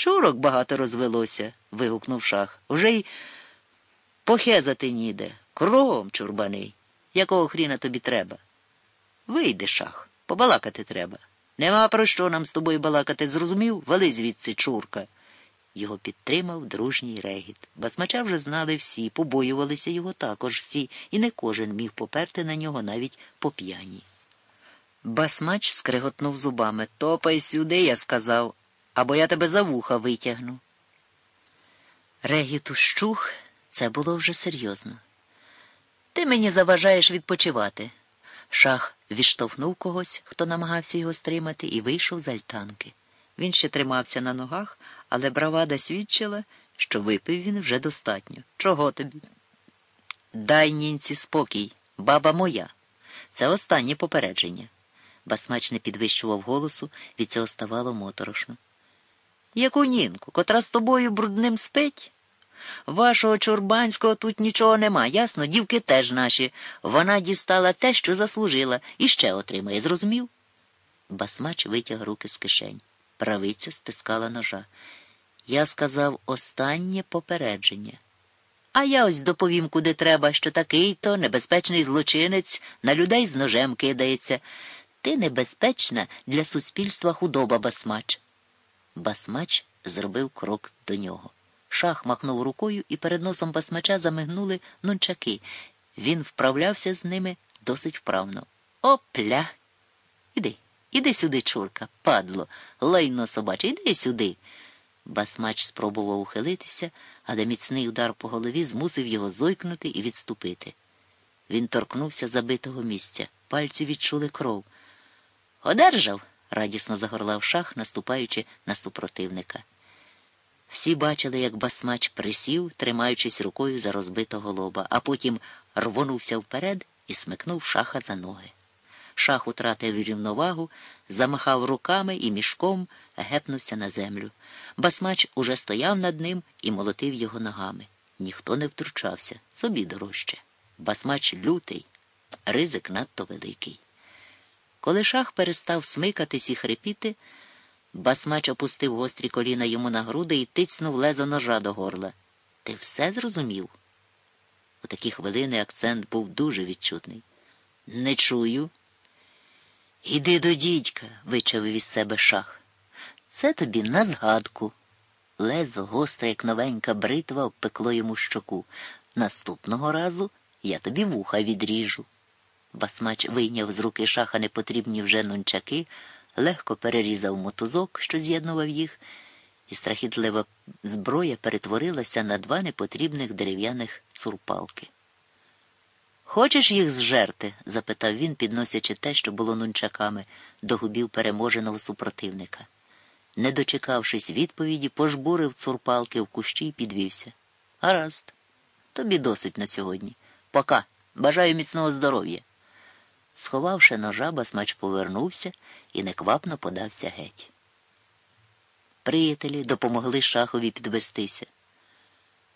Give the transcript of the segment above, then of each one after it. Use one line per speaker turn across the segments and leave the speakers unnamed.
Чурок багато розвелося, вигукнув шах. Уже й похезати ніде. Кругом чурбаний. Якого хріна тобі треба? Вийди, шах, побалакати треба. Нема про що нам з тобою балакати, зрозумів? Вали звідси чурка. Його підтримав дружній регіт. Басмача вже знали всі, побоювалися його також всі, і не кожен міг поперти на нього навіть по п'яні. Басмач скриготнув зубами. Топай сюди, я сказав, або я тебе за вуха витягну. Регіт ущух, це було вже серйозно. Ти мені заважаєш відпочивати. Шах відштовхнув когось, хто намагався його стримати, і вийшов з альтанки. Він ще тримався на ногах, але бравада свідчила, що випив він вже достатньо. Чого тобі? Дай нінці спокій, баба моя. Це останнє попередження. Басмач не підвищував голосу, від цього ставало моторошно. Яку нінку, котра з тобою брудним спить? Вашого чурбанського тут нічого нема, ясно? Дівки теж наші. Вона дістала те, що заслужила, і ще отримає, зрозумів? Басмач витяг руки з кишень. Правиця стискала ножа. Я сказав останнє попередження. А я ось доповім, куди треба, що такий то небезпечний злочинець на людей з ножем кидається. Ти небезпечна для суспільства худоба, басмач. Басмач зробив крок до нього. Шах махнув рукою, і перед носом басмача замигнули нунчаки. Він вправлявся з ними досить вправно. Опля. Іди, іди сюди, чурка, падло, лайно собаче, іди сюди. Басмач спробував ухилитися, але міцний удар по голові змусив його зойкнути і відступити. Він торкнувся забитого місця. Пальці відчули кров. Одержав, радісно загорлав шах, наступаючи на супротивника. Всі бачили, як басмач присів, тримаючись рукою за розбитого лоба, а потім рвонувся вперед і смикнув шаха за ноги. Шах утратив рівновагу, замахав руками і мішком гепнувся на землю. Басмач уже стояв над ним і молотив його ногами. Ніхто не втручався, собі дорожче. Басмач лютий, ризик надто великий. Коли шах перестав смикатись і хрипіти, басмач опустив гострі коліна йому на груди і тицнув лезо ножа до горла. Ти все зрозумів? У такі хвилини акцент був дуже відчутний. Не чую. Іди до дідька, вичавив із себе шах. Це тобі на згадку. Лезо, гостре, як новенька бритва, обпекло йому щоку. Наступного разу я тобі вуха відріжу. Басмач вийняв з руки шаха непотрібні вже нунчаки, легко перерізав мотузок, що з'єднував їх, і страхітлива зброя перетворилася на два непотрібних дерев'яних цурпалки. Хочеш їх зжерти? запитав він, підносячи те, що було нунчаками, до губів переможеного супротивника. Не дочекавшись відповіді, пожбурив цурпалки в кущі і підвівся. Гаразд, тобі досить на сьогодні. Пока. Бажаю міцного здоров'я. Сховавши ножа, басмач повернувся і неквапно подався геть. Приятелі допомогли шахові підвестися.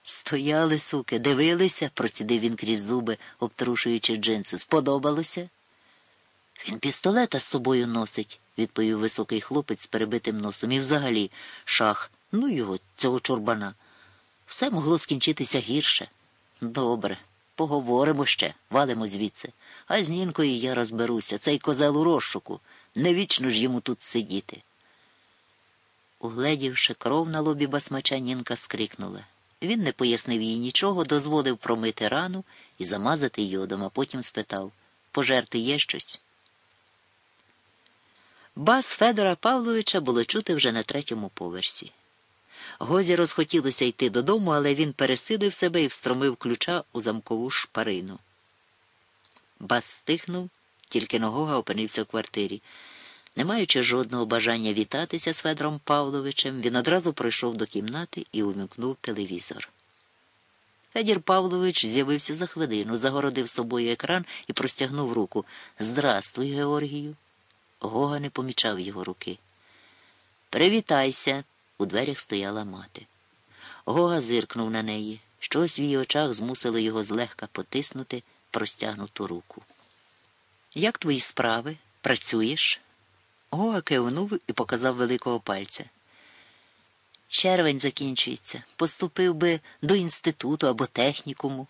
Стояли, суки, дивилися, процідив він крізь зуби, обтрушуючи джинси. Сподобалося? Він пістолета з собою носить, відповів високий хлопець з перебитим носом. І взагалі, шах, ну його, цього чорбана. Все могло скінчитися гірше. Добре, поговоримо ще, валимо звідси. А з Нінкою я розберуся. Цей козел у розшуку. Не вічно ж йому тут сидіти. Угледівши кров на лобі басмача, Нінка скрикнула. Він не пояснив їй нічого, дозволив промити рану і замазати йодом, а потім спитав пожерти є щось? Бас Федора Павловича було чути вже на третьому поверсі. Гозі розхотілося йти додому, але він пересидив себе і встромив ключа у замкову шпарину. Бас стихнув, тільки Ногога опинився в квартирі. Не маючи жодного бажання вітатися з Федором Павловичем, він одразу пройшов до кімнати і умікнув телевізор. Федір Павлович з'явився за хвилину, загородив собою екран і простягнув руку. Здрастуй, Георгію. Гога не помічав його руки. Привітайся. У дверях стояла мати. Гога зиркнув на неї. Щось в її очах змусило його злегка потиснути простягнуту руку. Як твої справи? Працюєш? Гога кивнув і показав великого пальця. Червень закінчується, поступив би до інституту або технікуму.